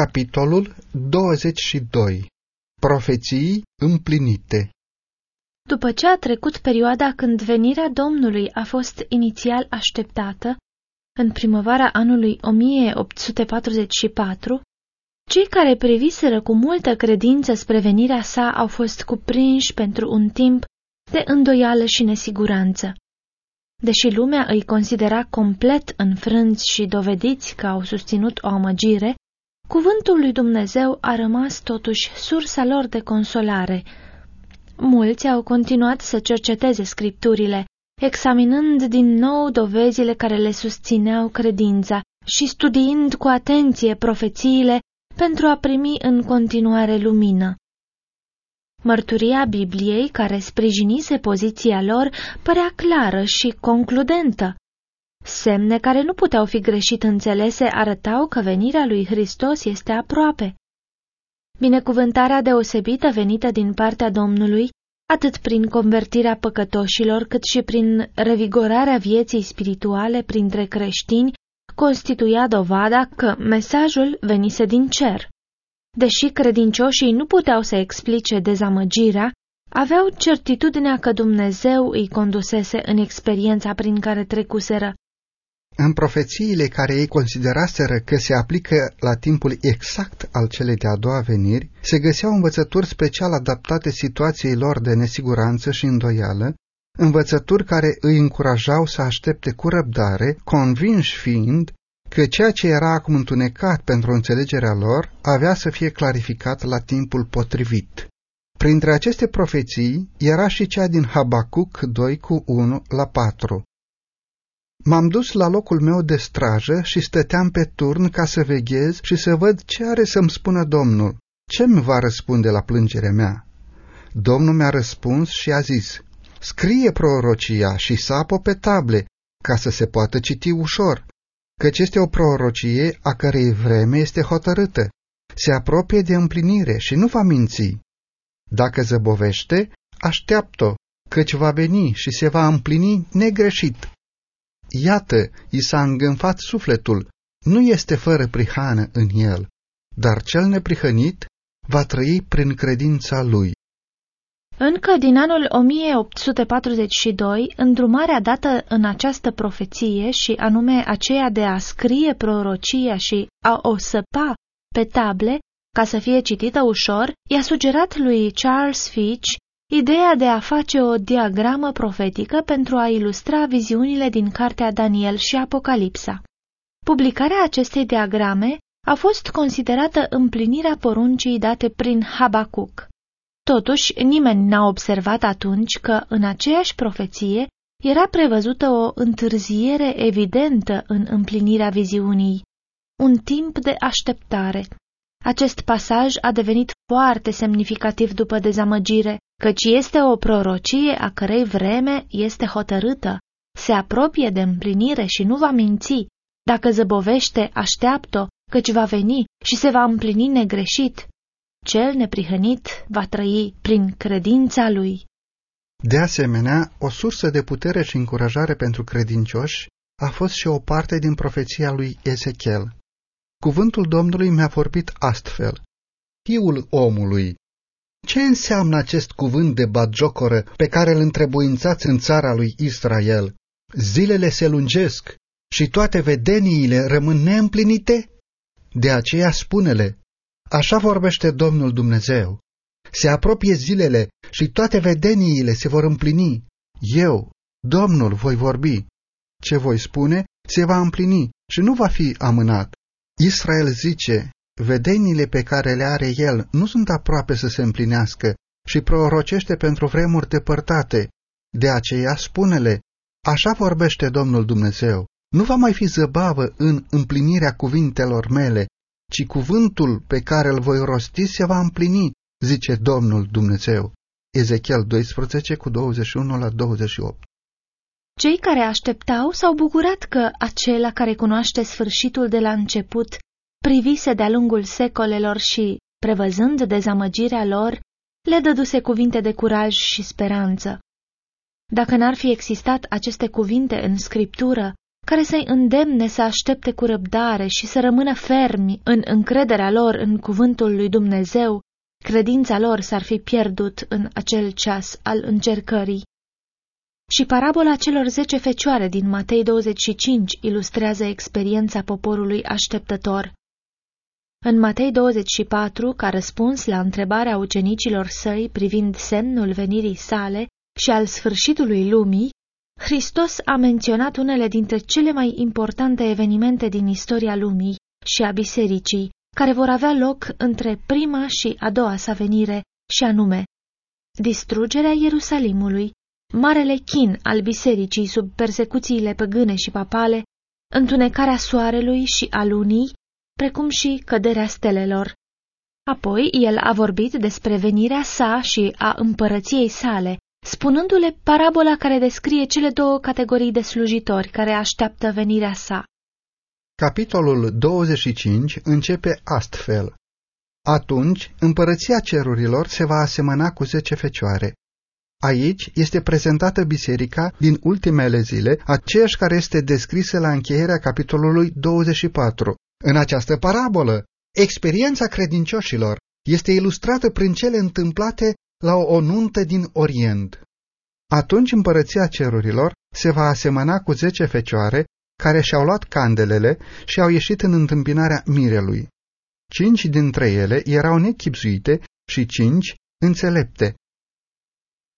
Capitolul 22 Profeții împlinite După ce a trecut perioada când venirea Domnului a fost inițial așteptată, în primăvara anului 1844, cei care priviseră cu multă credință spre venirea sa au fost cuprinși pentru un timp de îndoială și nesiguranță. Deși lumea îi considera complet înfrânți și dovediți că au susținut o amăgire, Cuvântul lui Dumnezeu a rămas totuși sursa lor de consolare. Mulți au continuat să cerceteze scripturile, examinând din nou dovezile care le susțineau credința și studiind cu atenție profețiile pentru a primi în continuare lumină. Mărturia Bibliei, care sprijinise poziția lor, părea clară și concludentă. Semne care nu puteau fi greșit înțelese arătau că venirea lui Hristos este aproape. Binecuvântarea deosebită venită din partea Domnului, atât prin convertirea păcătoșilor, cât și prin revigorarea vieții spirituale printre creștini, constituia dovada că mesajul venise din cer. Deși credincioșii nu puteau să explice dezamăgirea, aveau certitudinea că Dumnezeu îi condusese în experiența prin care trecuseră în profețiile care ei consideraseră că se aplică la timpul exact al celei de-a doua veniri, se găseau învățături special adaptate situației lor de nesiguranță și îndoială, învățături care îi încurajau să aștepte cu răbdare, convinși fiind că ceea ce era acum întunecat pentru înțelegerea lor avea să fie clarificat la timpul potrivit. Printre aceste profeții era și cea din Habacuc 2 cu 1 la 4, M-am dus la locul meu de strajă și stăteam pe turn ca să veghez și să văd ce are să-mi spună Domnul. Ce mi va răspunde la plângerea mea? Domnul mi-a răspuns și a zis, scrie prorocia și sapă pe table, ca să se poată citi ușor, căci este o prorocie a cărei vreme este hotărâtă, se apropie de împlinire și nu va minți. Dacă zăbovește, așteaptă, căci va veni și se va împlini negreșit. Iată, i s-a îngânfat sufletul, nu este fără prihană în el, dar cel neprihănit va trăi prin credința lui. Încă din anul 1842, îndrumarea dată în această profeție și anume aceea de a scrie prorocia și a o săpa pe table ca să fie citită ușor, i-a sugerat lui Charles Fitch ideea de a face o diagramă profetică pentru a ilustra viziunile din cartea Daniel și Apocalipsa. Publicarea acestei diagrame a fost considerată împlinirea poruncii date prin Habacuc. Totuși, nimeni n-a observat atunci că, în aceeași profeție, era prevăzută o întârziere evidentă în împlinirea viziunii, un timp de așteptare. Acest pasaj a devenit foarte semnificativ după dezamăgire, căci este o prorocie a cărei vreme este hotărâtă, se apropie de împlinire și nu va minți. Dacă zăbovește, așteaptă, căci va veni și se va împlini negreșit. Cel neprihănit va trăi prin credința lui. De asemenea, o sursă de putere și încurajare pentru credincioși a fost și o parte din profeția lui Ezechiel. Cuvântul Domnului mi-a vorbit astfel. Fiul omului, ce înseamnă acest cuvânt de bagiocoră pe care îl întrebuințați în țara lui Israel? Zilele se lungesc și toate vedeniile rămân neîmplinite? De aceea spune-le, așa vorbește Domnul Dumnezeu. Se apropie zilele și toate vedeniile se vor împlini. Eu, Domnul, voi vorbi. Ce voi spune se va împlini și nu va fi amânat. Israel zice, vedenile pe care le are el nu sunt aproape să se împlinească și prorocește pentru vremuri depărtate. De aceea spune-le, așa vorbește Domnul Dumnezeu, nu va mai fi zăbavă în împlinirea cuvintelor mele, ci cuvântul pe care îl voi rosti se va împlini, zice Domnul Dumnezeu. Ezechiel 12 cu 21 la 28 Cei care așteptau s-au bucurat că acela care cunoaște sfârșitul de la început privise de-a lungul secolelor și, prevăzând dezamăgirea lor, le dăduse cuvinte de curaj și speranță. Dacă n-ar fi existat aceste cuvinte în scriptură, care să-i îndemne să aștepte cu răbdare și să rămână fermi în încrederea lor în cuvântul lui Dumnezeu, credința lor s-ar fi pierdut în acel ceas al încercării. Și parabola celor zece fecioare din Matei 25 ilustrează experiența poporului așteptător. În Matei 24, ca răspuns la întrebarea ucenicilor săi privind semnul venirii sale și al sfârșitului lumii, Hristos a menționat unele dintre cele mai importante evenimente din istoria lumii și a bisericii, care vor avea loc între prima și a doua sa venire, și anume distrugerea Ierusalimului, marele chin al bisericii sub persecuțiile păgâne și papale, întunecarea soarelui și a lunii, precum și căderea stelelor. Apoi el a vorbit despre venirea sa și a împărăției sale, spunându-le parabola care descrie cele două categorii de slujitori care așteaptă venirea sa. Capitolul 25 începe astfel. Atunci, împărăția cerurilor se va asemăna cu zece fecioare. Aici este prezentată biserica din ultimele zile, aceeași care este descrisă la încheierea capitolului 24. În această parabolă, experiența credincioșilor este ilustrată prin cele întâmplate la o nuntă din Orient. Atunci împărăția cerurilor se va asemăna cu zece fecioare care și-au luat candelele și au ieșit în întâmpinarea mirelui. Cinci dintre ele erau nechipzuite și cinci înțelepte.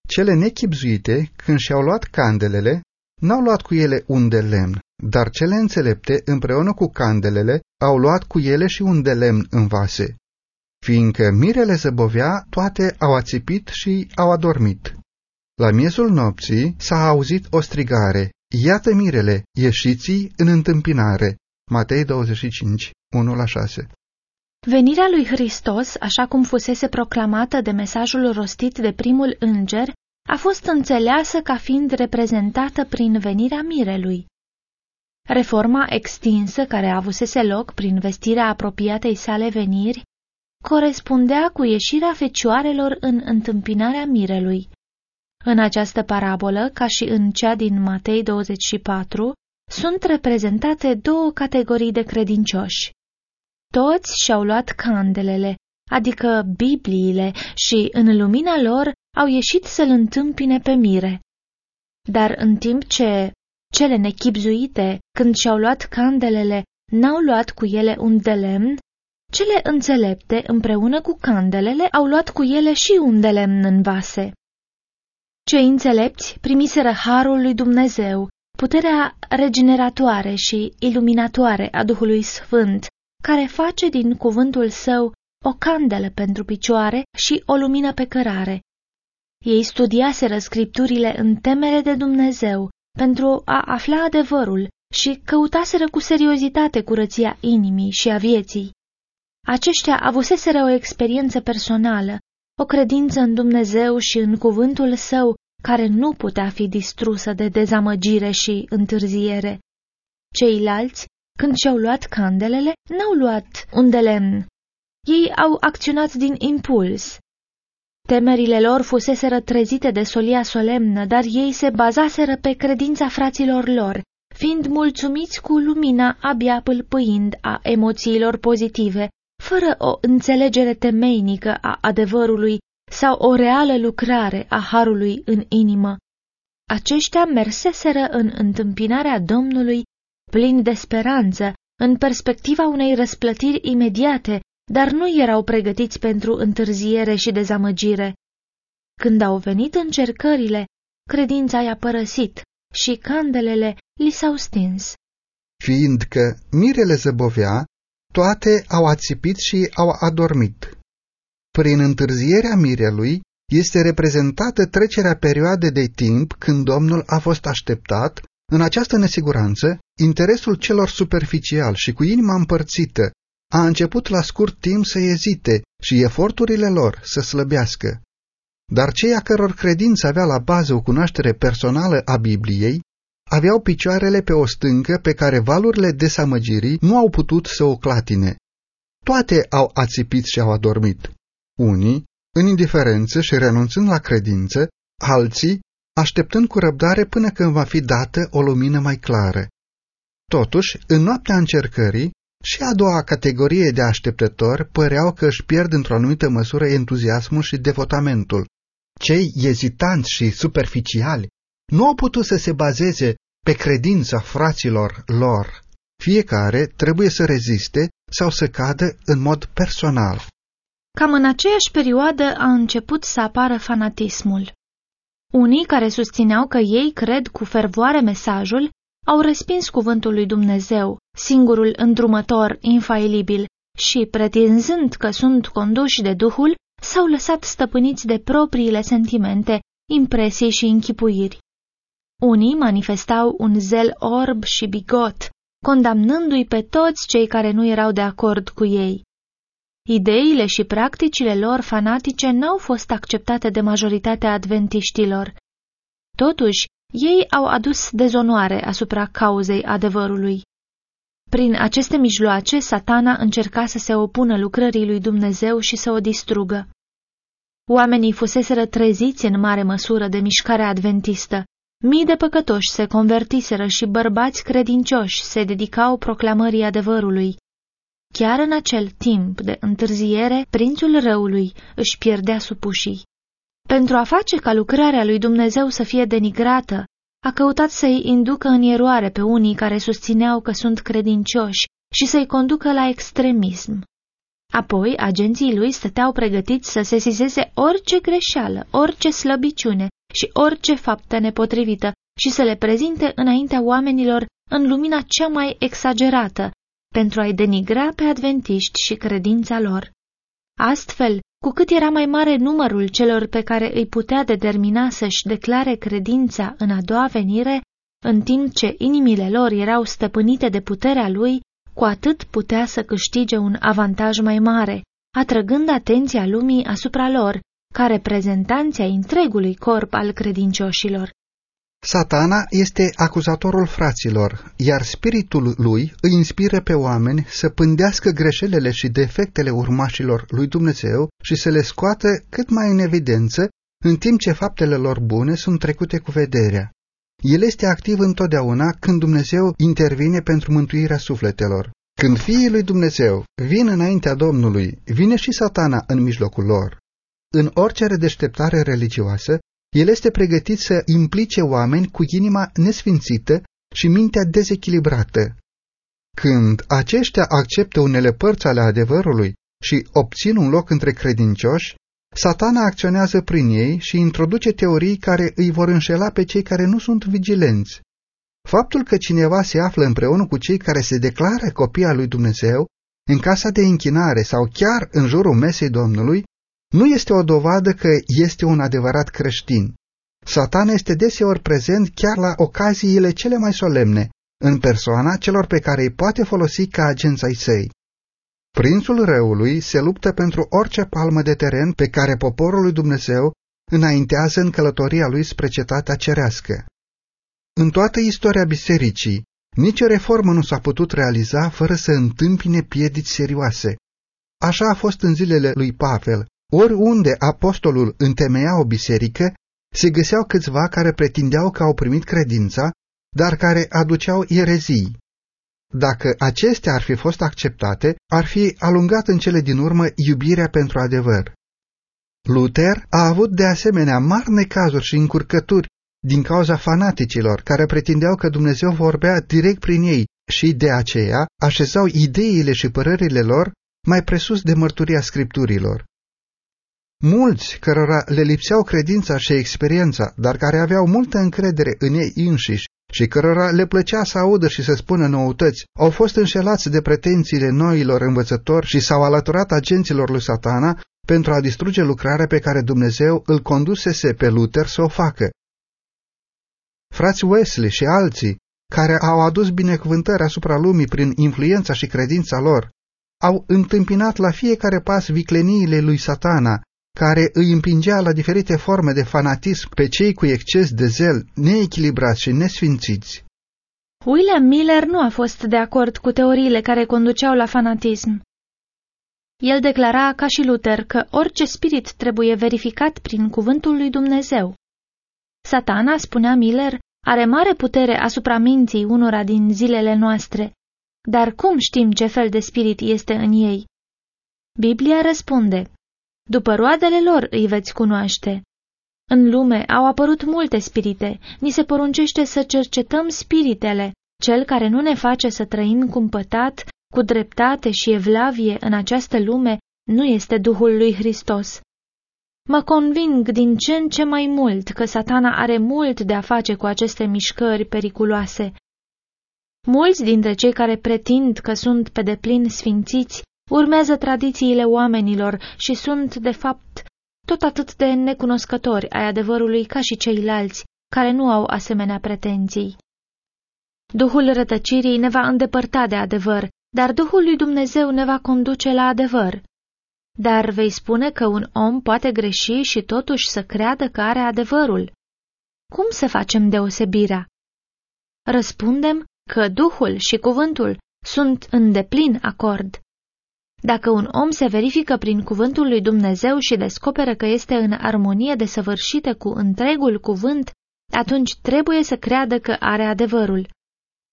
Cele nechipzuite, când și-au luat candelele, n-au luat cu ele un de lemn, dar cele înțelepte, împreună cu candelele, au luat cu ele și un de lemn în vase. Fiindcă mirele zăbovea, toate au ațipit și au adormit. La miezul nopții s-a auzit o strigare, Iată mirele, ieșiți în întâmpinare. Matei 25, 1-6 Venirea lui Hristos, așa cum fusese proclamată de mesajul rostit de primul înger, a fost înțeleasă ca fiind reprezentată prin venirea mirelui. Reforma extinsă care avusese loc prin vestirea apropiatei sale veniri corespundea cu ieșirea fecioarelor în întâmpinarea mirelui. În această parabolă, ca și în cea din Matei 24, sunt reprezentate două categorii de credincioși. Toți și-au luat candelele, adică Bibliile, și în lumina lor au ieșit să-l întâmpine pe mire. Dar în timp ce cele nechipzuite, când și-au luat candelele, n-au luat cu ele un de lemn, cele înțelepte, împreună cu candelele, au luat cu ele și un de lemn în vase. Cei înțelepți primiseră harul lui Dumnezeu, puterea regeneratoare și iluminatoare a Duhului Sfânt, care face din cuvântul său o candelă pentru picioare și o lumină pe cărare. Ei studiaseră scripturile în temere de Dumnezeu pentru a afla adevărul și căutaseră cu seriozitate curăția inimii și a vieții. Aceștia avuseseră o experiență personală, o credință în Dumnezeu și în cuvântul său, care nu putea fi distrusă de dezamăgire și întârziere. Ceilalți, când și-au luat candelele, n-au luat un de lemn. Ei au acționat din impuls. Temerile lor fuseseră trezite de solia solemnă, dar ei se bazaseră pe credința fraților lor, fiind mulțumiți cu lumina abia pâlpâind a emoțiilor pozitive, fără o înțelegere temeinică a adevărului sau o reală lucrare a harului în inimă. Aceștia merseseră în întâmpinarea Domnului plini de speranță, în perspectiva unei răsplătiri imediate, dar nu erau pregătiți pentru întârziere și dezamăgire. Când au venit încercările, credința i-a părăsit și candelele li s-au stins. Fiindcă mirele zăbovea, toate au ațipit și au adormit. Prin întârzierea mirelui este reprezentată trecerea perioade de timp când Domnul a fost așteptat, în această nesiguranță, interesul celor superficial și cu inima împărțită a început la scurt timp să ezite și eforturile lor să slăbească. Dar cei a căror credință avea la bază o cunoaștere personală a Bibliei, aveau picioarele pe o stâncă pe care valurile desamăgirii nu au putut să o clatine. Toate au ațipit și au adormit. Unii, în indiferență și renunțând la credință, alții, așteptând cu răbdare până când va fi dată o lumină mai clară. Totuși, în noaptea încercării, și a doua categorie de așteptători păreau că își pierd într-o anumită măsură entuziasmul și devotamentul. Cei ezitanți și superficiali nu au putut să se bazeze pe credința fraților lor. Fiecare trebuie să reziste sau să cadă în mod personal. Cam în aceeași perioadă a început să apară fanatismul. Unii care susțineau că ei cred cu fervoare mesajul au respins cuvântul lui Dumnezeu, singurul îndrumător infailibil, și, pretinzând că sunt conduși de Duhul, s-au lăsat stăpâniți de propriile sentimente, impresii și închipuiri. Unii manifestau un zel orb și bigot, condamnându-i pe toți cei care nu erau de acord cu ei. Ideile și practicile lor fanatice n-au fost acceptate de majoritatea adventiștilor. Totuși, ei au adus dezonoare asupra cauzei adevărului. Prin aceste mijloace, satana încerca să se opună lucrării lui Dumnezeu și să o distrugă. Oamenii fuseseră treziți în mare măsură de mișcarea adventistă. Mii de păcătoși se convertiseră și bărbați credincioși se dedicau proclamării adevărului. Chiar în acel timp de întârziere, prințul răului își pierdea supușii. Pentru a face ca lucrarea lui Dumnezeu să fie denigrată, a căutat să-i inducă în eroare pe unii care susțineau că sunt credincioși și să-i conducă la extremism. Apoi, agenții lui stăteau pregătiți să se sesizeze orice greșeală, orice slăbiciune și orice faptă nepotrivită și să le prezinte înaintea oamenilor în lumina cea mai exagerată, pentru a-i denigra pe adventiști și credința lor. Astfel, cu cât era mai mare numărul celor pe care îi putea determina să-și declare credința în a doua venire, în timp ce inimile lor erau stăpânite de puterea lui, cu atât putea să câștige un avantaj mai mare, atrăgând atenția lumii asupra lor, ca reprezentanții ai întregului corp al credincioșilor. Satana este acuzatorul fraților, iar spiritul lui îi inspiră pe oameni să pândească greșelile și defectele urmașilor lui Dumnezeu și să le scoată cât mai în evidență, în timp ce faptele lor bune sunt trecute cu vederea. El este activ întotdeauna când Dumnezeu intervine pentru mântuirea sufletelor. Când fiii lui Dumnezeu vin înaintea Domnului, vine și satana în mijlocul lor. În orice redeșteptare religioasă, el este pregătit să implice oameni cu inima nesfințită și mintea dezechilibrată. Când aceștia acceptă unele părți ale adevărului și obțin un loc între credincioși, satana acționează prin ei și introduce teorii care îi vor înșela pe cei care nu sunt vigilenți. Faptul că cineva se află împreună cu cei care se declară copia lui Dumnezeu, în casa de închinare sau chiar în jurul mesei Domnului, nu este o dovadă că este un adevărat creștin. Satan este deseori prezent chiar la ocaziile cele mai solemne, în persoana celor pe care îi poate folosi ca agenți ai săi. Prințul răului se luptă pentru orice palmă de teren pe care poporul lui Dumnezeu înaintează în călătoria lui spre cetatea cerească. În toată istoria bisericii, nicio reformă nu s-a putut realiza fără să întâmpine piedici serioase. Așa a fost în zilele lui Pavel, Oriunde apostolul întemeia o biserică, se găseau câțiva care pretindeau că au primit credința, dar care aduceau erezii. Dacă acestea ar fi fost acceptate, ar fi alungat în cele din urmă iubirea pentru adevăr. Luther a avut de asemenea mari necazuri și încurcături din cauza fanaticilor care pretindeau că Dumnezeu vorbea direct prin ei și de aceea așezau ideile și părerile lor mai presus de mărturia scripturilor. Mulți cărora le lipseau credința și experiența, dar care aveau multă încredere în ei înșiși și cărora le plăcea să audă și să spună noutăți, au fost înșelați de pretențiile noilor învățători și s-au alăturat agenților lui satana pentru a distruge lucrarea pe care Dumnezeu îl condusese pe Luther să o facă. Frați Wesley și alții, care au adus binecuvântări asupra lumii prin influența și credința lor, au întâmpinat la fiecare pas vicleniile lui satana care îi împingea la diferite forme de fanatism pe cei cu exces de zel, neechilibrați și nesfințiți. William Miller nu a fost de acord cu teoriile care conduceau la fanatism. El declara, ca și Luther, că orice spirit trebuie verificat prin cuvântul lui Dumnezeu. Satana, spunea Miller, are mare putere asupra minții unora din zilele noastre, dar cum știm ce fel de spirit este în ei? Biblia răspunde, după roadele lor îi veți cunoaște. În lume au apărut multe spirite, ni se poruncește să cercetăm spiritele, cel care nu ne face să trăim cumpătat, cu dreptate și evlavie în această lume, nu este Duhul lui Hristos. Mă conving din ce în ce mai mult că satana are mult de a face cu aceste mișcări periculoase. Mulți dintre cei care pretind că sunt pe deplin sfințiți urmează tradițiile oamenilor și sunt, de fapt, tot atât de necunoscători ai adevărului ca și ceilalți, care nu au asemenea pretenții. Duhul rătăcirii ne va îndepărta de adevăr, dar Duhul lui Dumnezeu ne va conduce la adevăr. Dar vei spune că un om poate greși și totuși să creadă că are adevărul. Cum să facem deosebirea? Răspundem că Duhul și cuvântul sunt în deplin acord. Dacă un om se verifică prin cuvântul lui Dumnezeu și descoperă că este în armonie desăvârșită cu întregul cuvânt, atunci trebuie să creadă că are adevărul.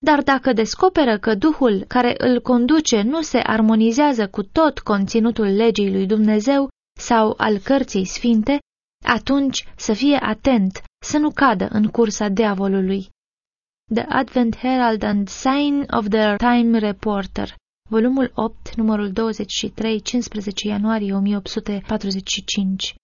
Dar dacă descoperă că Duhul care îl conduce nu se armonizează cu tot conținutul legii lui Dumnezeu sau al cărții sfinte, atunci să fie atent să nu cadă în cursa diavolului. The Advent Herald and Sign of the Time Reporter volumul 8, numărul 23, 15 ianuarie 1845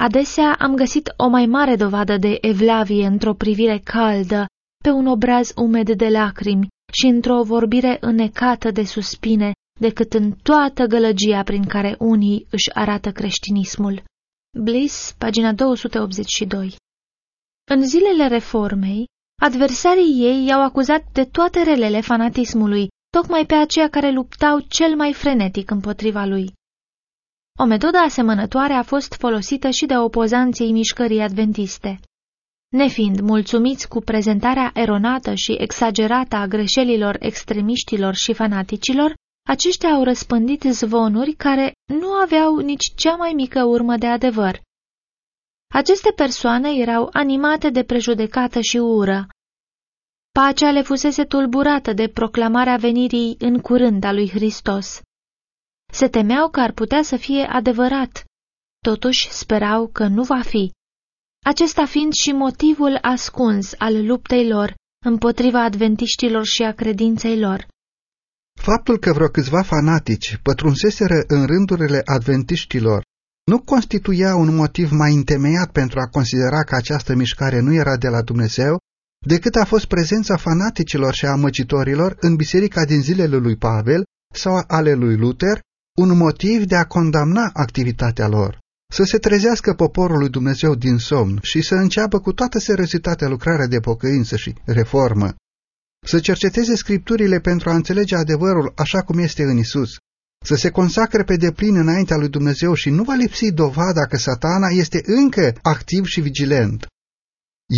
Adesea am găsit o mai mare dovadă de evlavie într-o privire caldă pe un obraz umed de lacrimi și într-o vorbire înnecată de suspine decât în toată gălăgia prin care unii își arată creștinismul. Bliss, pagina 282 În zilele reformei, adversarii ei i-au acuzat de toate relele fanatismului, tocmai pe aceia care luptau cel mai frenetic împotriva lui. O metodă asemănătoare a fost folosită și de opozanții mișcării adventiste. Nefiind mulțumiți cu prezentarea eronată și exagerată a greșelilor extremiștilor și fanaticilor, aceștia au răspândit zvonuri care nu aveau nici cea mai mică urmă de adevăr. Aceste persoane erau animate de prejudecată și ură. Pacea le fusese tulburată de proclamarea venirii în curând a lui Hristos. Se temeau că ar putea să fie adevărat, totuși sperau că nu va fi acesta fiind și motivul ascuns al luptei lor împotriva adventiștilor și a credinței lor. Faptul că vreo câțiva fanatici pătrunseseră în rândurile adventiștilor nu constituia un motiv mai întemeiat pentru a considera că această mișcare nu era de la Dumnezeu, decât a fost prezența fanaticilor și a măcitorilor în biserica din zilele lui Pavel sau ale lui Luther, un motiv de a condamna activitatea lor. Să se trezească poporul lui Dumnezeu din somn și să înceapă cu toată seriozitatea lucrarea de pocăință și reformă, să cerceteze scripturile pentru a înțelege adevărul așa cum este în Isus, să se consacre pe deplin înaintea lui Dumnezeu și nu va lipsi dovada că satana este încă activ și vigilent.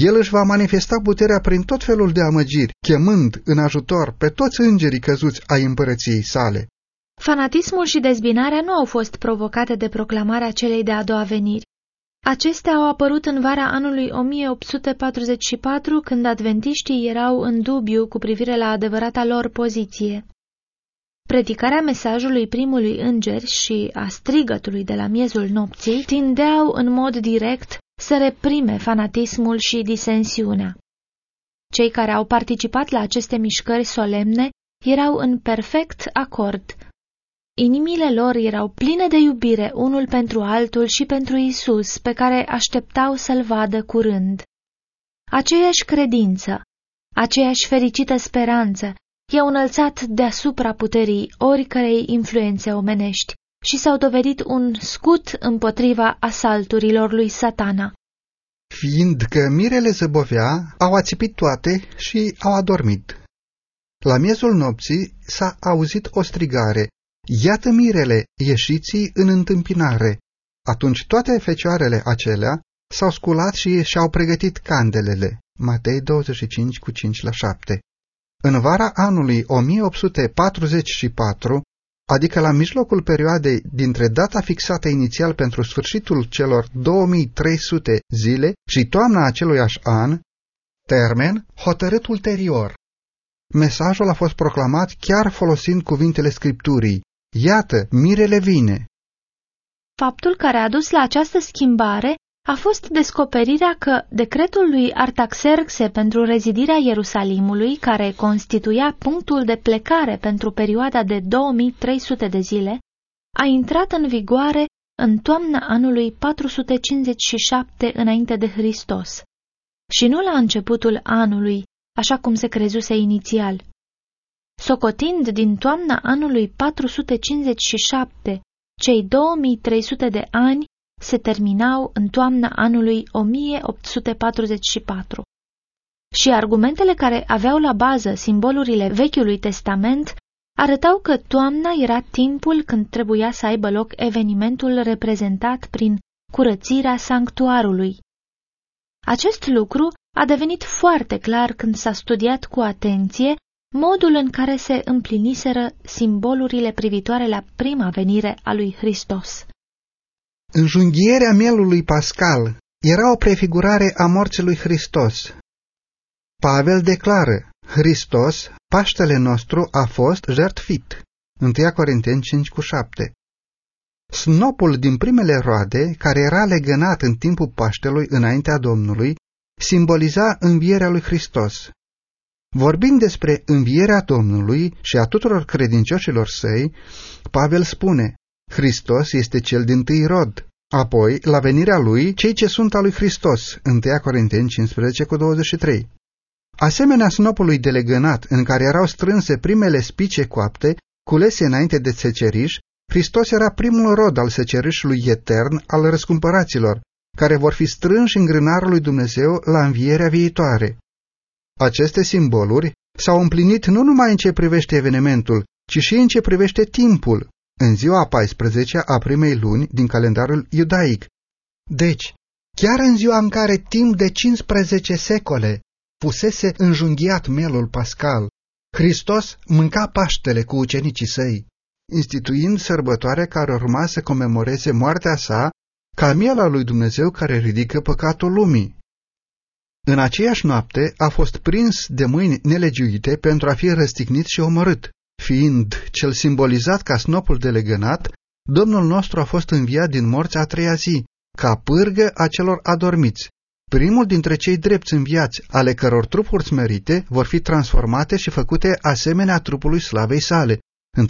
El își va manifesta puterea prin tot felul de amăgiri, chemând în ajutor pe toți îngerii căzuți ai împărăției sale. Fanatismul și dezbinarea nu au fost provocate de proclamarea celei de-a doua veniri. Acestea au apărut în vara anului 1844, când adventiștii erau în dubiu cu privire la adevărata lor poziție. Predicarea mesajului primului înger și a strigătului de la miezul nopții tindeau în mod direct să reprime fanatismul și disensiunea. Cei care au participat la aceste mișcări solemne erau în perfect acord Inimile lor erau pline de iubire unul pentru altul și pentru Isus, pe care așteptau să-l vadă curând. Aceeași credință, aceeași fericită speranță i-au înălțat deasupra puterii oricărei influențe omenești și s-au dovedit un scut împotriva asalturilor lui satana. Fiindcă mirele zăbovea, au ațipit toate și au adormit. La miezul nopții s-a auzit o strigare, Iată mirele, ieșiții în întâmpinare. Atunci toate fecioarele acelea s-au sculat și și-au pregătit candelele. Matei 25 cu 5 la 7. În vara anului 1844, adică la mijlocul perioadei dintre data fixată inițial pentru sfârșitul celor 2300 zile și toamna aceluiași an, termen hotărât ulterior. Mesajul a fost proclamat chiar folosind cuvintele Scripturii. Iată, mirele vine. Faptul care a dus la această schimbare a fost descoperirea că decretul lui Artaxerxe pentru rezidirea Ierusalimului, care constituia punctul de plecare pentru perioada de 2300 de zile, a intrat în vigoare în toamna anului 457 înainte de Hristos și nu la începutul anului, așa cum se crezuse inițial. Socotind din toamna anului 457, cei 2300 de ani se terminau în toamna anului 1844. Și argumentele care aveau la bază simbolurile Vechiului Testament arătau că toamna era timpul când trebuia să aibă loc evenimentul reprezentat prin curățirea sanctuarului. Acest lucru a devenit foarte clar când s-a studiat cu atenție modul în care se împliniseră simbolurile privitoare la prima venire a lui Hristos. Înjunghierea mielului pascal era o prefigurare a morții lui Hristos. Pavel declară, Hristos, Paștele nostru, a fost jertfit. 1 Corinteni 5 cu 7 Snopul din primele roade, care era legănat în timpul Paștelui înaintea Domnului, simboliza învierea lui Hristos. Vorbind despre învierea Domnului și a tuturor credincioșilor săi, Pavel spune, Hristos este cel din tâi rod. Apoi, la venirea lui, cei ce sunt al lui Hristos, 1 Corinteni 15 cu 23. Asemenea snopului de legănat, în care erau strânse primele spice coapte, culese înainte de seceriș, Hristos era primul rod al secerișului etern al răscumpăraților, care vor fi strânși în grânarul lui Dumnezeu la învierea viitoare. Aceste simboluri s-au împlinit nu numai în ce privește evenimentul, ci și în ce privește timpul, în ziua 14 a primei luni din calendarul iudaic. Deci, chiar în ziua în care timp de 15 secole fusese înjunghiat melul pascal, Hristos mânca paștele cu ucenicii săi, instituind sărbătoarea care urma să comemoreze moartea sa ca miel lui Dumnezeu care ridică păcatul lumii. În aceeași noapte a fost prins de mâini nelegiuite pentru a fi răstignit și omorât. Fiind cel simbolizat ca snopul de legănat, Domnul nostru a fost înviat din morți a treia zi, ca pârgă a celor adormiți. Primul dintre cei drepți înviați, ale căror trupuri smerite vor fi transformate și făcute asemenea trupului slavei sale.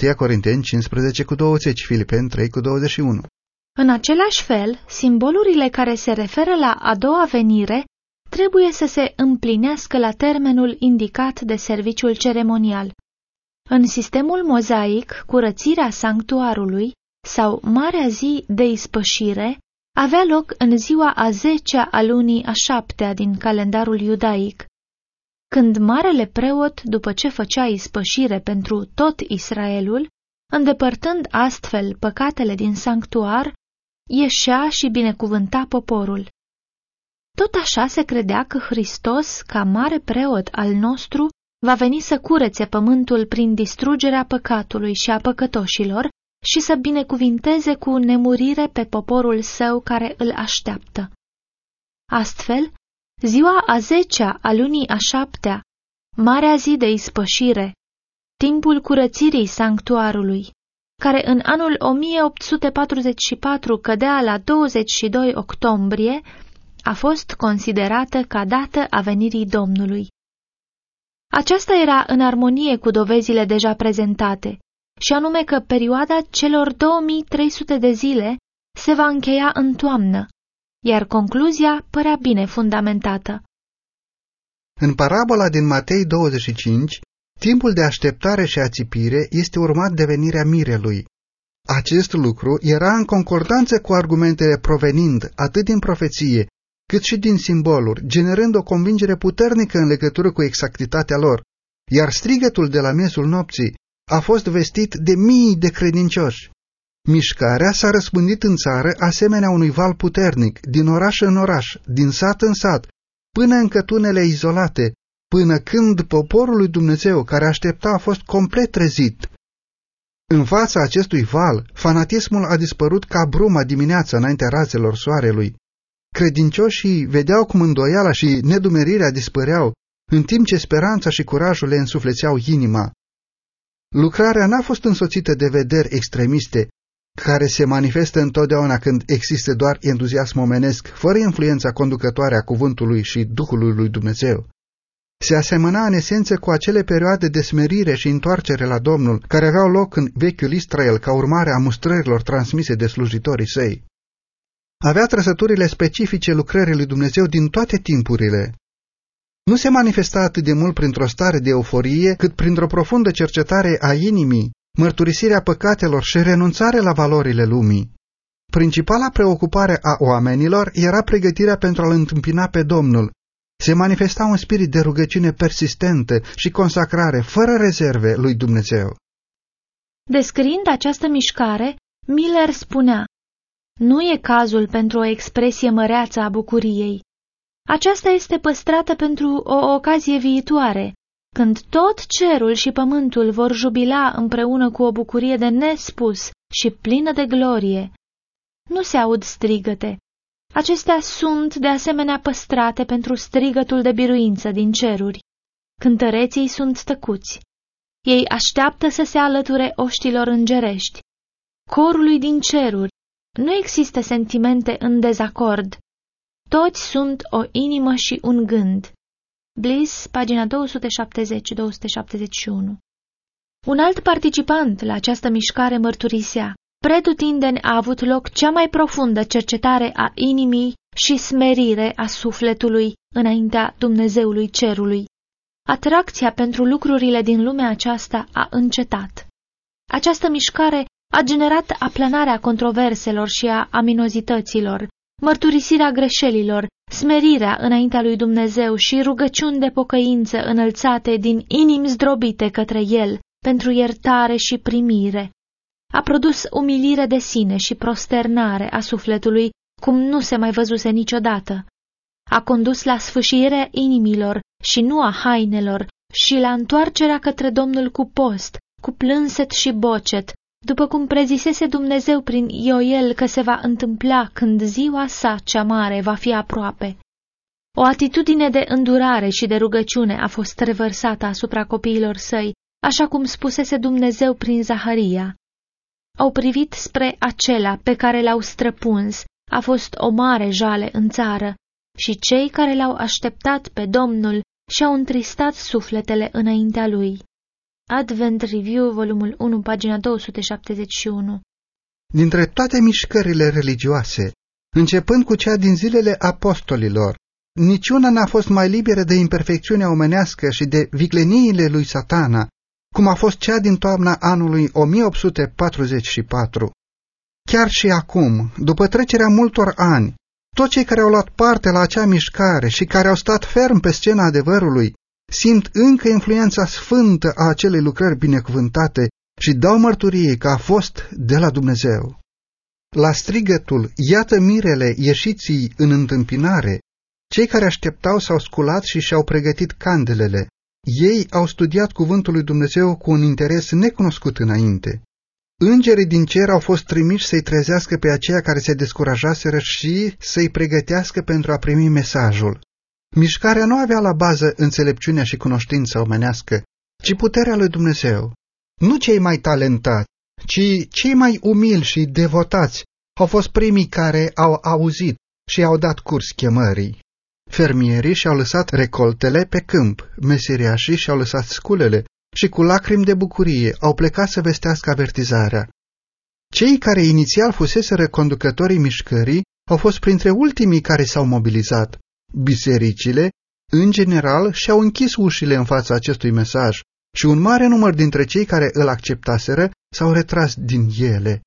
1 Corinteni 15 cu 20, Filipeni 3 cu 21. În același fel, simbolurile care se referă la a doua venire trebuie să se împlinească la termenul indicat de serviciul ceremonial. În sistemul mozaic, curățirea sanctuarului sau Marea Zi de Ispășire avea loc în ziua a zecea a lunii a șaptea din calendarul iudaic, când marele preot, după ce făcea ispășire pentru tot Israelul, îndepărtând astfel păcatele din sanctuar, ieșea și binecuvânta poporul. Tot așa se credea că Hristos, ca mare preot al nostru, va veni să curețe pământul prin distrugerea păcatului și a păcătoșilor și să binecuvinteze cu nemurire pe poporul său care îl așteaptă. Astfel, ziua a zecea a lunii a șaptea, marea zi de ispășire, timpul curățirii sanctuarului, care în anul 1844 cădea la 22 octombrie, a fost considerată ca dată a venirii Domnului. Aceasta era în armonie cu dovezile deja prezentate, și anume că perioada celor 2300 de zile se va încheia în toamnă, iar concluzia părea bine fundamentată. În parabola din Matei 25, timpul de așteptare și ațipire este urmat de venirea mirelui. Acest lucru era în concordanță cu argumentele provenind atât din profeție, cât și din simboluri, generând o convingere puternică în legătură cu exactitatea lor, iar strigătul de la mesul nopții a fost vestit de mii de credincioși. Mișcarea s-a răspândit în țară asemenea unui val puternic, din oraș în oraș, din sat în sat, până în cătunele izolate, până când poporul lui Dumnezeu care aștepta a fost complet trezit. În fața acestui val, fanatismul a dispărut ca bruma dimineața înaintea razelor soarelui. Credincioșii vedeau cum îndoiala și nedumerirea dispăreau, în timp ce speranța și curajul le însuflețeau inima. Lucrarea n-a fost însoțită de vederi extremiste, care se manifestă întotdeauna când există doar entuziasm omenesc, fără influența conducătoare a cuvântului și Duhului lui Dumnezeu. Se asemăna în esență cu acele perioade de smerire și întoarcere la Domnul, care aveau loc în vechiul Israel ca urmare a mustrărilor transmise de slujitorii săi. Avea trăsăturile specifice lucrării lui Dumnezeu din toate timpurile. Nu se manifesta atât de mult printr-o stare de euforie, cât printr-o profundă cercetare a inimii, mărturisirea păcatelor și renunțare la valorile lumii. Principala preocupare a oamenilor era pregătirea pentru a-L întâmpina pe Domnul. Se manifesta un spirit de rugăciune persistentă și consacrare fără rezerve lui Dumnezeu. Descriind această mișcare, Miller spunea, Nu e cazul pentru o expresie măreață a bucuriei. Aceasta este păstrată pentru o ocazie viitoare, când tot cerul și pământul vor jubila împreună cu o bucurie de nespus și plină de glorie. Nu se aud strigăte. Acestea sunt de asemenea păstrate pentru strigătul de biruință din ceruri. Cântăreții sunt tăcuți. Ei așteaptă să se alăture oștilor îngerești. Corului din ceruri. Nu există sentimente în dezacord. Toți sunt o inimă și un gând. Bliss, pagina 270-271 Un alt participant la această mișcare mărturisea, pretutindeni a avut loc cea mai profundă cercetare a inimii și smerire a sufletului înaintea Dumnezeului Cerului. Atracția pentru lucrurile din lumea aceasta a încetat. Această mișcare a generat aplanarea controverselor și a aminozităților, mărturisirea greșelilor, smerirea înaintea lui Dumnezeu și rugăciuni de pocăință înălțate din inimi zdrobite către El pentru iertare și primire. A produs umilire de sine și prosternare a sufletului cum nu se mai văzuse niciodată. A condus la sfâșirea inimilor și nu a hainelor și la întoarcerea către Domnul cu post, cu plânset și bocet, după cum prezisese Dumnezeu prin Ioel că se va întâmpla când ziua sa cea mare va fi aproape. O atitudine de îndurare și de rugăciune a fost revărsată asupra copiilor săi, așa cum spusese Dumnezeu prin Zaharia. Au privit spre acela pe care l-au străpuns, a fost o mare jale în țară, și cei care l-au așteptat pe Domnul și-au întristat sufletele înaintea lui. Advent Review, volumul 1, pagina 271 Dintre toate mișcările religioase, începând cu cea din zilele apostolilor, niciuna n-a fost mai liberă de imperfecțiunea omenească și de vicleniile lui satana, cum a fost cea din toamna anului 1844. Chiar și acum, după trecerea multor ani, toți cei care au luat parte la acea mișcare și care au stat ferm pe scena adevărului simt încă influența sfântă a acelei lucrări binecuvântate și dau mărturie că a fost de la Dumnezeu. La strigătul, iată mirele ieșiții în întâmpinare, cei care așteptau s-au sculat și și-au pregătit candelele. Ei au studiat cuvântul lui Dumnezeu cu un interes necunoscut înainte. Îngerii din cer au fost trimiși să-i trezească pe aceia care se descurajaseră și să-i pregătească pentru a primi mesajul. Mișcarea nu avea la bază înțelepciunea și cunoștința omenească, ci puterea lui Dumnezeu. Nu cei mai talentați, ci cei mai umili și devotați au fost primii care au auzit și au dat curs chemării. Fermierii și-au lăsat recoltele pe câmp, meseriașii și-au lăsat sculele și cu lacrimi de bucurie au plecat să vestească avertizarea. Cei care inițial fuseseră conducătorii mișcării au fost printre ultimii care s-au mobilizat. Bisericile, în general, și-au închis ușile în fața acestui mesaj și un mare număr dintre cei care îl acceptaseră s-au retras din ele.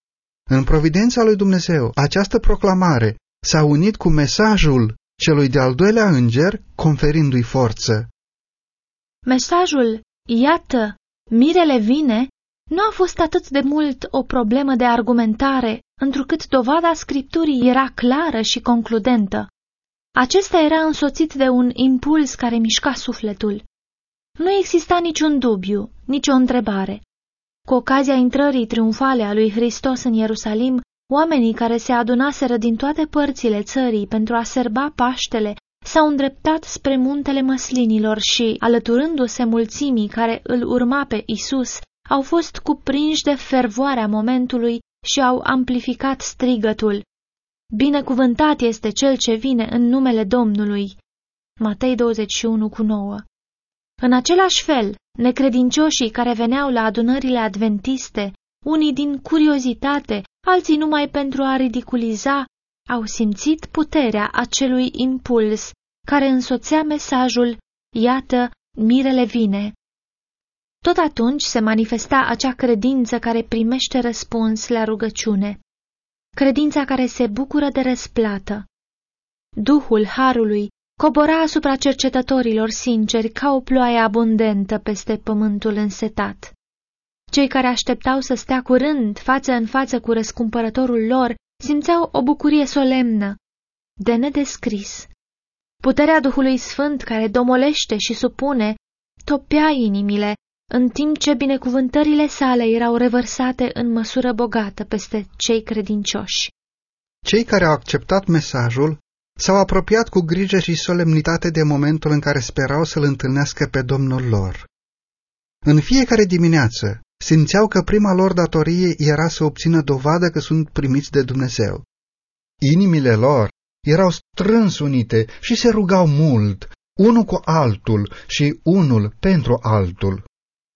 În providența lui Dumnezeu, această proclamare s-a unit cu mesajul celui de-al doilea înger, conferindu-i forță. Mesajul, iată, mirele vine, nu a fost atât de mult o problemă de argumentare, întrucât dovada scripturii era clară și concludentă. Acesta era însoțit de un impuls care mișca sufletul. Nu exista niciun dubiu, nicio întrebare. Cu ocazia intrării triumfale a lui Hristos în Ierusalim, Oamenii care se adunaseră din toate părțile țării pentru a serba Paștele s-au îndreptat spre muntele măslinilor și, alăturându-se mulțimii care îl urma pe Isus, au fost cuprinși de fervoarea momentului și au amplificat strigătul. Binecuvântat este cel ce vine în numele Domnului. Matei 21 cu 9 În același fel, necredincioșii care veneau la adunările adventiste, unii din curiozitate, alții numai pentru a ridiculiza, au simțit puterea acelui impuls care însoțea mesajul, iată, mirele vine. Tot atunci se manifesta acea credință care primește răspuns la rugăciune, credința care se bucură de răsplată. Duhul Harului cobora asupra cercetătorilor sinceri ca o ploaie abundentă peste pământul însetat. Cei care așteptau să stea curând față în față cu răscumpărătorul lor simțeau o bucurie solemnă, de nedescris. Puterea Duhului Sfânt care domolește și supune topea inimile, în timp ce binecuvântările sale erau revărsate în măsură bogată peste cei credincioși. Cei care au acceptat mesajul s-au apropiat cu grijă și solemnitate de momentul în care sperau să-L întâlnească pe Domnul lor. În fiecare dimineață simțeau că prima lor datorie era să obțină dovadă că sunt primiți de Dumnezeu. Inimile lor erau strâns unite și se rugau mult, unul cu altul și unul pentru altul.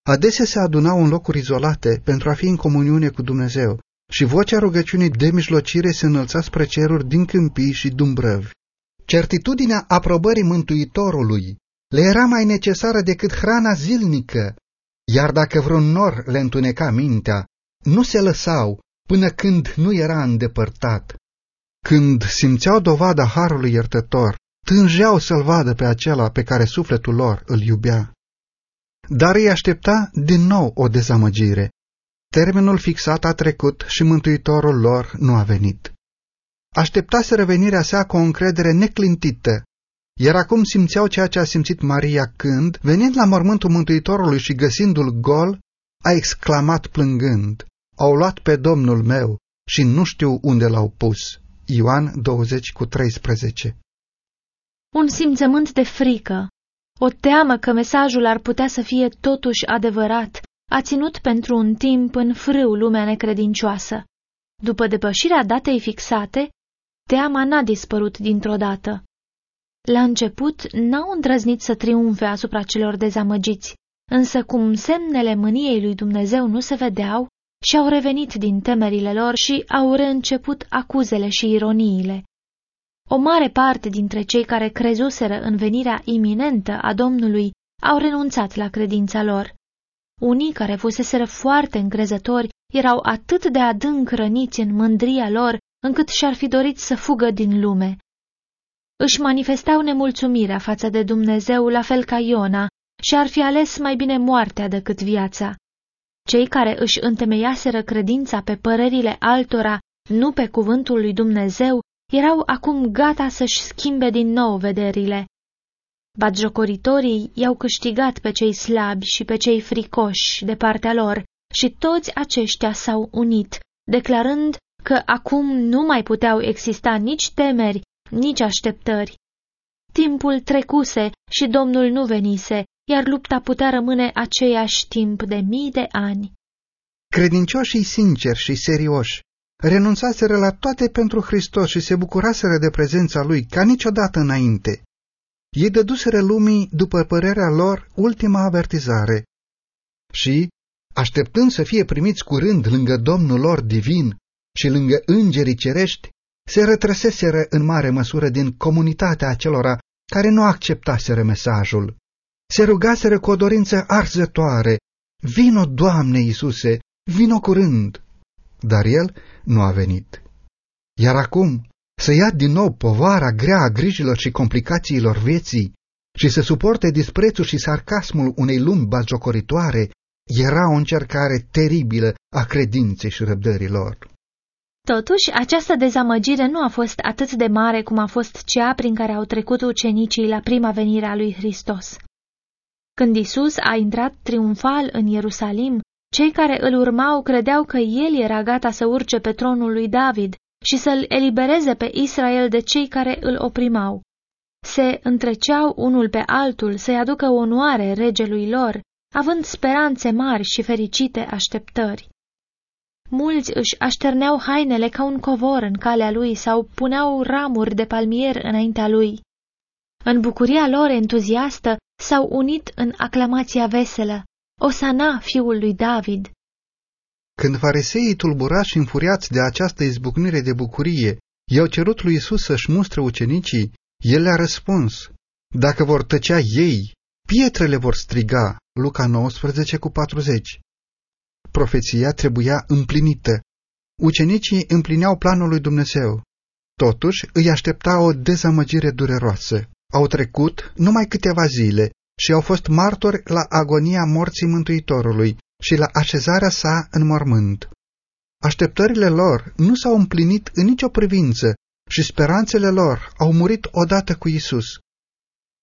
Adesea se adunau în locuri izolate pentru a fi în comuniune cu Dumnezeu și vocea rugăciunii de mijlocire se înălța spre ceruri din câmpii și dumbrăvi. Certitudinea aprobării Mântuitorului le era mai necesară decât hrana zilnică, iar dacă vreun nor le întuneca mintea, nu se lăsau până când nu era îndepărtat. Când simțeau dovada harului iertător, tângeau să-l vadă pe acela pe care sufletul lor îl iubea. Dar îi aștepta din nou o dezamăgire. Termenul fixat a trecut și mântuitorul lor nu a venit. Așteptase revenirea sa cu o încredere neclintită, iar acum simțeau ceea ce a simțit Maria când, venind la mormântul Mântuitorului și găsindu-l gol, a exclamat plângând, Au luat pe Domnul meu și nu știu unde l-au pus. Ioan 20 cu 13 Un simțământ de frică, o teamă că mesajul ar putea să fie totuși adevărat, a ținut pentru un timp în frâu lumea necredincioasă. După depășirea datei fixate, teama n-a dispărut dintr-o dată. La început n-au îndrăznit să triumfe asupra celor dezamăgiți, însă cum semnele mâniei lui Dumnezeu nu se vedeau, și-au revenit din temerile lor și au reînceput acuzele și ironiile. O mare parte dintre cei care crezuseră în venirea iminentă a Domnului au renunțat la credința lor. Unii care fuseseră foarte încrezători erau atât de adânc răniți în mândria lor, încât și-ar fi dorit să fugă din lume. Își manifestau nemulțumirea față de Dumnezeu la fel ca Iona și ar fi ales mai bine moartea decât viața. Cei care își întemeiaseră credința pe părerile altora, nu pe cuvântul lui Dumnezeu, erau acum gata să-și schimbe din nou vederile. Batjocoritorii i-au câștigat pe cei slabi și pe cei fricoși de partea lor și toți aceștia s-au unit, declarând că acum nu mai puteau exista nici temeri, nici așteptări. Timpul trecuse și Domnul nu venise, iar lupta putea rămâne aceeași timp de mii de ani. Credincioșii sinceri și serioși renunțaseră la toate pentru Hristos și se bucuraseră de prezența Lui ca niciodată înainte. Ei dăduseră lumii, după părerea lor, ultima avertizare. Și, așteptând să fie primiți curând lângă Domnul lor divin și lângă îngerii cerești, se retrăseseră în mare măsură din comunitatea acelora care nu acceptaseră mesajul. Se rugaseră cu o dorință arzătoare, Vino, Doamne Iisuse, vino curând! Dar el nu a venit. Iar acum, să ia din nou povara grea a grijilor și complicațiilor vieții și să suporte disprețul și sarcasmul unei lumi bazjocoritoare, era o încercare teribilă a credinței și răbdărilor. Totuși, această dezamăgire nu a fost atât de mare cum a fost cea prin care au trecut ucenicii la prima venire a lui Hristos. Când Isus a intrat triumfal în Ierusalim, Cei care îl urmau credeau că el era gata să urce pe tronul lui David și să-l elibereze pe Israel de cei care îl oprimau. Se întreceau unul pe altul să-i aducă onoare regelui lor, având speranțe mari și fericite așteptări. Mulți își așterneau hainele ca un covor în calea lui sau puneau ramuri de palmier înaintea lui. În bucuria lor entuziastă s-au unit în aclamația veselă, Osana, fiul lui David. Când fariseii tulburați și înfuriați de această izbucnire de bucurie i-au cerut lui Isus să-și mustre ucenicii, el le-a răspuns, Dacă vor tăcea ei, pietrele vor striga. Luca 19 cu 40 Profeția trebuia împlinită. Ucenicii împlineau planul lui Dumnezeu. Totuși îi aștepta o dezamăgire dureroasă. Au trecut numai câteva zile și au fost martori la agonia morții Mântuitorului și la așezarea sa în mormânt. Așteptările lor nu s-au împlinit în nicio privință și speranțele lor au murit odată cu Isus.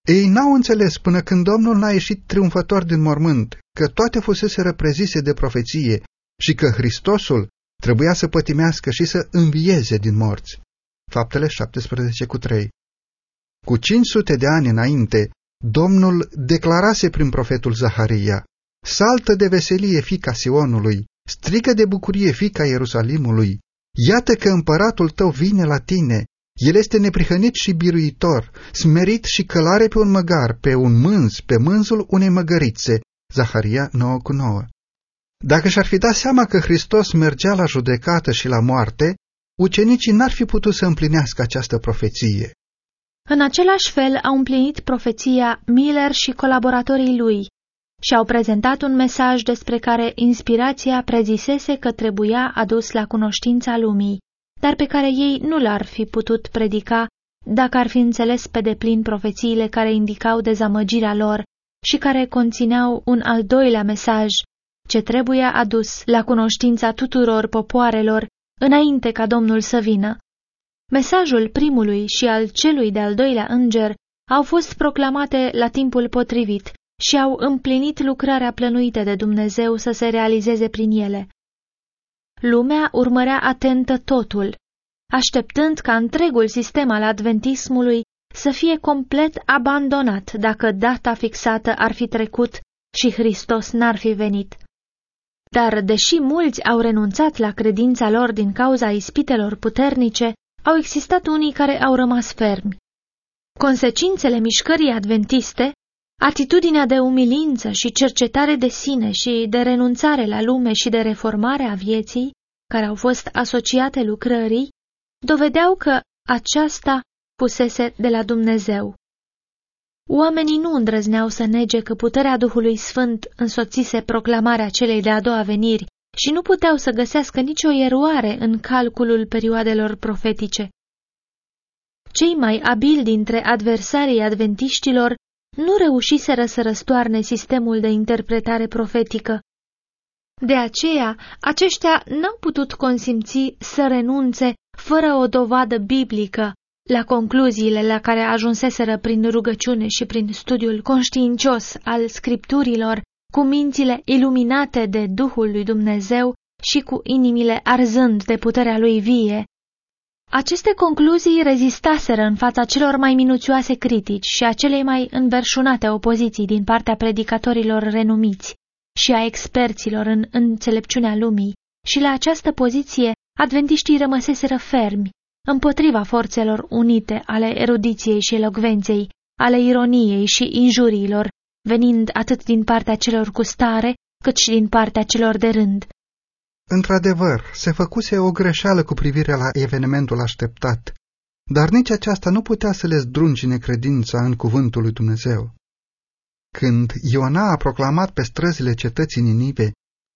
Ei n-au înțeles până când Domnul n-a ieșit triumfător din mormânt că toate fusese reprezise de profeție și că Hristosul trebuia să pătimească și să învieze din morți. Faptele 17 cu 3 Cu 500 de ani înainte, Domnul declarase prin profetul Zaharia, Saltă de veselie fica Sionului, strigă de bucurie fica Ierusalimului, iată că împăratul tău vine la tine, el este neprihănit și biruitor, smerit și călare pe un măgar, pe un mânz, pe mânzul unei măgărițe. Zaharia 9 cu 9 Dacă și-ar fi dat seama că Hristos mergea la judecată și la moarte, ucenicii n-ar fi putut să împlinească această profeție. În același fel au împlinit profeția Miller și colaboratorii lui și au prezentat un mesaj despre care inspirația prezisese că trebuia adus la cunoștința lumii, dar pe care ei nu l-ar fi putut predica dacă ar fi înțeles pe deplin profețiile care indicau dezamăgirea lor și care conțineau un al doilea mesaj ce trebuie adus la cunoștința tuturor popoarelor înainte ca Domnul să vină. Mesajul primului și al celui de-al doilea înger au fost proclamate la timpul potrivit și au împlinit lucrarea plănuită de Dumnezeu să se realizeze prin ele. Lumea urmărea atentă totul, așteptând ca întregul sistem al adventismului să fie complet abandonat dacă data fixată ar fi trecut și Hristos n-ar fi venit. Dar, deși mulți au renunțat la credința lor din cauza ispitelor puternice, au existat unii care au rămas fermi. Consecințele mișcării adventiste, atitudinea de umilință și cercetare de sine și de renunțare la lume și de reformare a vieții, care au fost asociate lucrării, dovedeau că aceasta pusese de la Dumnezeu. Oamenii nu îndrăzneau să nege că puterea Duhului Sfânt însoțise proclamarea celei de-a doua veniri și nu puteau să găsească nicio eroare în calculul perioadelor profetice. Cei mai abili dintre adversarii adventiștilor nu reușiseră să răstoarne sistemul de interpretare profetică. De aceea, aceștia n-au putut consimți să renunțe fără o dovadă biblică la concluziile la care ajunseseră prin rugăciune și prin studiul conștiincios al scripturilor cu mințile iluminate de Duhul lui Dumnezeu și cu inimile arzând de puterea lui vie. Aceste concluzii rezistaseră în fața celor mai minuțioase critici și a celei mai înverșunate opoziții din partea predicatorilor renumiți și a experților în înțelepciunea lumii, și la această poziție adventiștii rămăseseră fermi, împotriva forțelor unite ale erudiției și elocvenței, ale ironiei și injuriilor, venind atât din partea celor cu stare, cât și din partea celor de rând. Într-adevăr, se făcuse o greșeală cu privire la evenimentul așteptat, dar nici aceasta nu putea să le zdruncine credința în cuvântul lui Dumnezeu. Când Iona a proclamat pe străzile cetății Ninive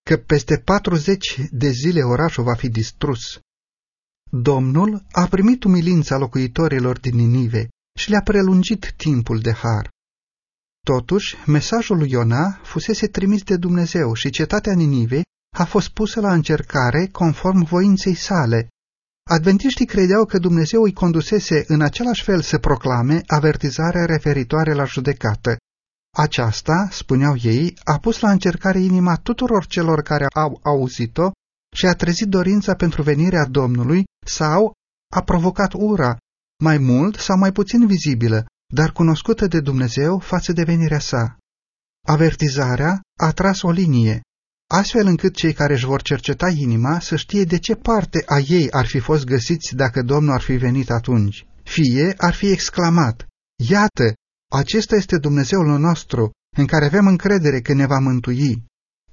că peste 40 de zile orașul va fi distrus, Domnul a primit umilința locuitorilor din Ninive și le-a prelungit timpul de har. Totuși, mesajul lui Iona fusese trimis de Dumnezeu și cetatea Ninive a fost pusă la încercare conform voinței sale. Adventiștii credeau că Dumnezeu îi condusese în același fel să proclame avertizarea referitoare la judecată. Aceasta, spuneau ei, a pus la încercare inima tuturor celor care au auzit-o și a trezit dorința pentru venirea Domnului sau a provocat ura, mai mult sau mai puțin vizibilă, dar cunoscută de Dumnezeu față de venirea sa. Avertizarea a tras o linie, astfel încât cei care își vor cerceta inima să știe de ce parte a ei ar fi fost găsiți dacă Domnul ar fi venit atunci. Fie ar fi exclamat, Iată, acesta este Dumnezeul nostru, în care avem încredere că ne va mântui.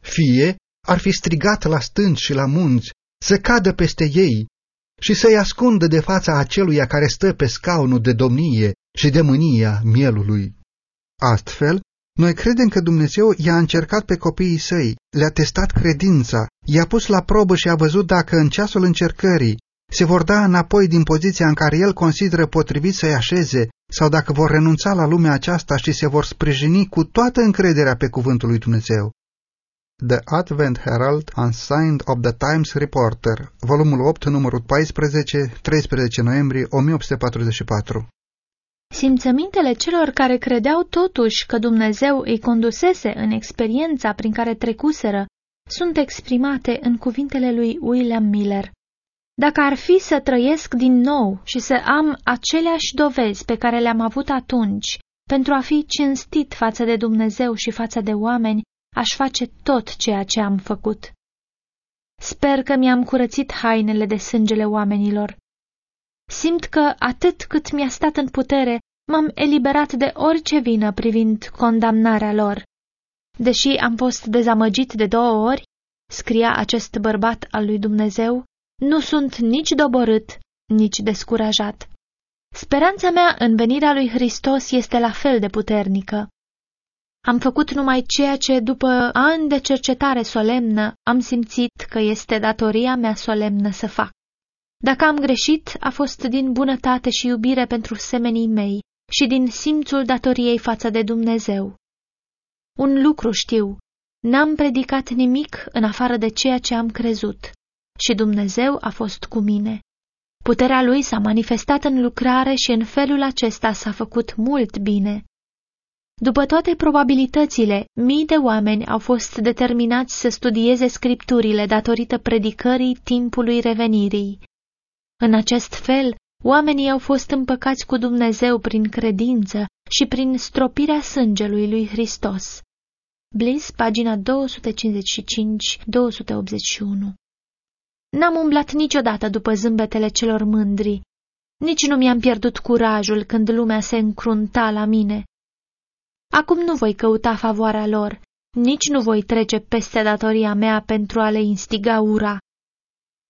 Fie ar fi strigat la stânci și la munți, să cadă peste ei și să-i ascundă de fața aceluia care stă pe scaunul de domnie și de mânia mielului. Astfel, noi credem că Dumnezeu i-a încercat pe copiii săi, le-a testat credința, i-a pus la probă și a văzut dacă în ceasul încercării se vor da înapoi din poziția în care el consideră potrivit să-i așeze sau dacă vor renunța la lumea aceasta și se vor sprijini cu toată încrederea pe cuvântul lui Dumnezeu. The Advent Herald Unsigned of the Times Reporter, volumul 8, numărul 14, 13 noiembrie 1844 Simțămintele celor care credeau totuși că Dumnezeu îi condusese în experiența prin care trecuseră sunt exprimate în cuvintele lui William Miller. Dacă ar fi să trăiesc din nou și să am aceleași dovezi pe care le-am avut atunci, pentru a fi cinstit față de Dumnezeu și față de oameni, aș face tot ceea ce am făcut. Sper că mi-am curățit hainele de sângele oamenilor. Simt că atât cât mi-a stat în putere, m-am eliberat de orice vină privind condamnarea lor. Deși am fost dezamăgit de două ori, scria acest bărbat al lui Dumnezeu, nu sunt nici doborât, nici descurajat. Speranța mea în venirea lui Hristos este la fel de puternică. Am făcut numai ceea ce, după ani de cercetare solemnă, am simțit că este datoria mea solemnă să fac. Dacă am greșit, a fost din bunătate și iubire pentru semenii mei și din simțul datoriei față de Dumnezeu. Un lucru știu, n-am predicat nimic în afară de ceea ce am crezut și Dumnezeu a fost cu mine. Puterea lui s-a manifestat în lucrare și în felul acesta s-a făcut mult bine. După toate probabilitățile, mii de oameni au fost determinați să studieze scripturile datorită predicării timpului revenirii. În acest fel, oamenii au fost împăcați cu Dumnezeu prin credință și prin stropirea sângelui lui Hristos. Bliss, pagina 255-281 N-am umblat niciodată după zâmbetele celor mândri. Nici nu mi-am pierdut curajul când lumea se încrunta la mine. Acum nu voi căuta favoarea lor, nici nu voi trece peste datoria mea pentru a le instiga ura.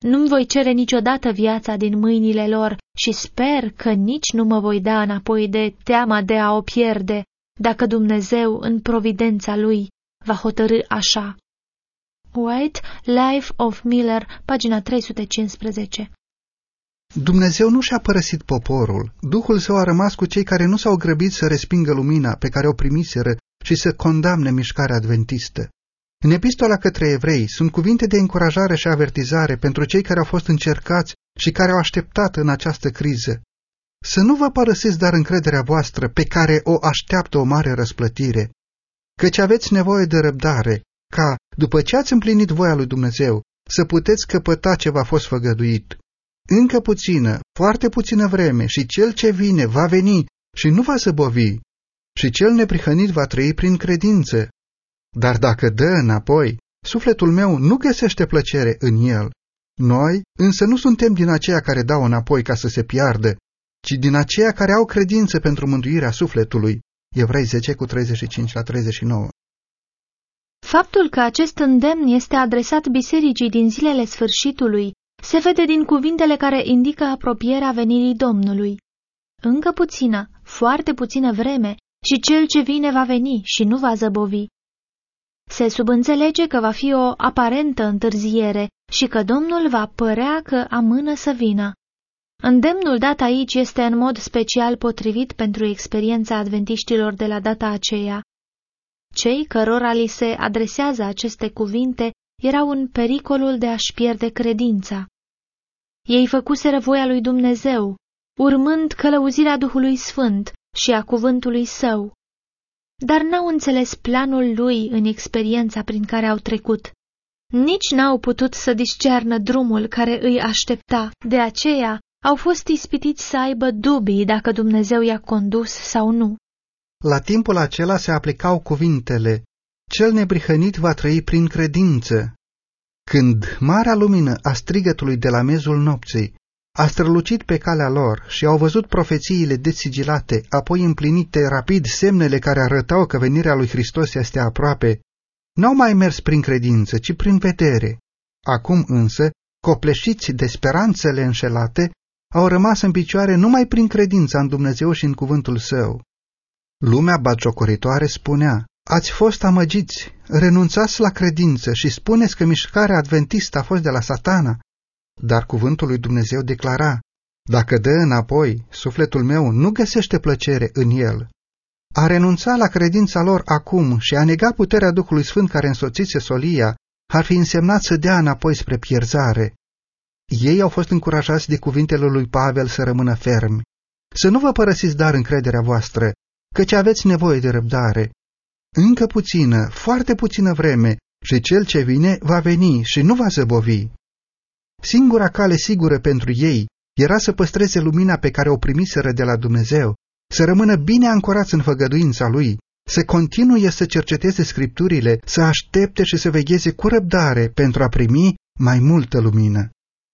Nu-mi voi cere niciodată viața din mâinile lor și sper că nici nu mă voi da înapoi de teama de a o pierde, dacă Dumnezeu, în providența lui, va hotărâ așa. White, Life of Miller, pagina 315 Dumnezeu nu și-a părăsit poporul. Duhul său a rămas cu cei care nu s-au grăbit să respingă lumina pe care o primiseră și să condamne mișcarea adventistă. În epistola către evrei sunt cuvinte de încurajare și avertizare pentru cei care au fost încercați și care au așteptat în această criză. Să nu vă părăsiți dar încrederea voastră pe care o așteaptă o mare răsplătire, căci aveți nevoie de răbdare, ca, după ce ați împlinit voia lui Dumnezeu, să puteți căpăta ce v-a fost făgăduit. Încă puțină, foarte puțină vreme și cel ce vine va veni și nu va zăbovi, și cel neprihănit va trăi prin credință. Dar dacă dă înapoi, sufletul meu nu găsește plăcere în el. Noi însă nu suntem din aceia care dau înapoi ca să se piardă, ci din aceia care au credință pentru mântuirea sufletului. Evrei 10 cu 35 la 39 Faptul că acest îndemn este adresat bisericii din zilele sfârșitului se vede din cuvintele care indică apropierea venirii Domnului. Încă puțină, foarte puțină vreme, și cel ce vine va veni și nu va zăbovi. Se subînțelege că va fi o aparentă întârziere și că Domnul va părea că amână să vină. Îndemnul dat aici este în mod special potrivit pentru experiența adventiștilor de la data aceea. Cei cărora li se adresează aceste cuvinte erau în pericolul de a-și pierde credința. Ei făcuseră voia lui Dumnezeu, urmând călăuzirea Duhului Sfânt și a cuvântului său. Dar n-au înțeles planul lui în experiența prin care au trecut. Nici n-au putut să discernă drumul care îi aștepta, de aceea au fost ispitiți să aibă dubii dacă Dumnezeu i-a condus sau nu. La timpul acela se aplicau cuvintele, cel nebrihănit va trăi prin credință. Când marea lumină a strigătului de la mezul nopții a strălucit pe calea lor și au văzut profețiile desigilate, apoi împlinite rapid semnele care arătau că venirea lui Hristos este aproape, n-au mai mers prin credință, ci prin vedere. Acum însă, copleșiți de speranțele înșelate, au rămas în picioare numai prin credința în Dumnezeu și în cuvântul său. Lumea bagiocoritoare spunea, ați fost amăgiți, renunțați la credință și spuneți că mișcarea adventistă a fost de la satana. Dar cuvântul lui Dumnezeu declara, dacă dă înapoi, sufletul meu nu găsește plăcere în el. A renunța la credința lor acum și a nega puterea Duhului Sfânt care însoțise solia ar fi însemnat să dea înapoi spre pierzare. Ei au fost încurajați de cuvintele lui Pavel să rămână fermi. Să nu vă părăsiți dar încrederea voastră, căci aveți nevoie de răbdare. Încă puțină, foarte puțină vreme, și cel ce vine va veni și nu va zăbovi. Singura cale sigură pentru ei era să păstreze lumina pe care o primiseră de la Dumnezeu, să rămână bine ancorați în făgăduința lui, să continue să cerceteze scripturile, să aștepte și să vegheze cu răbdare pentru a primi mai multă lumină.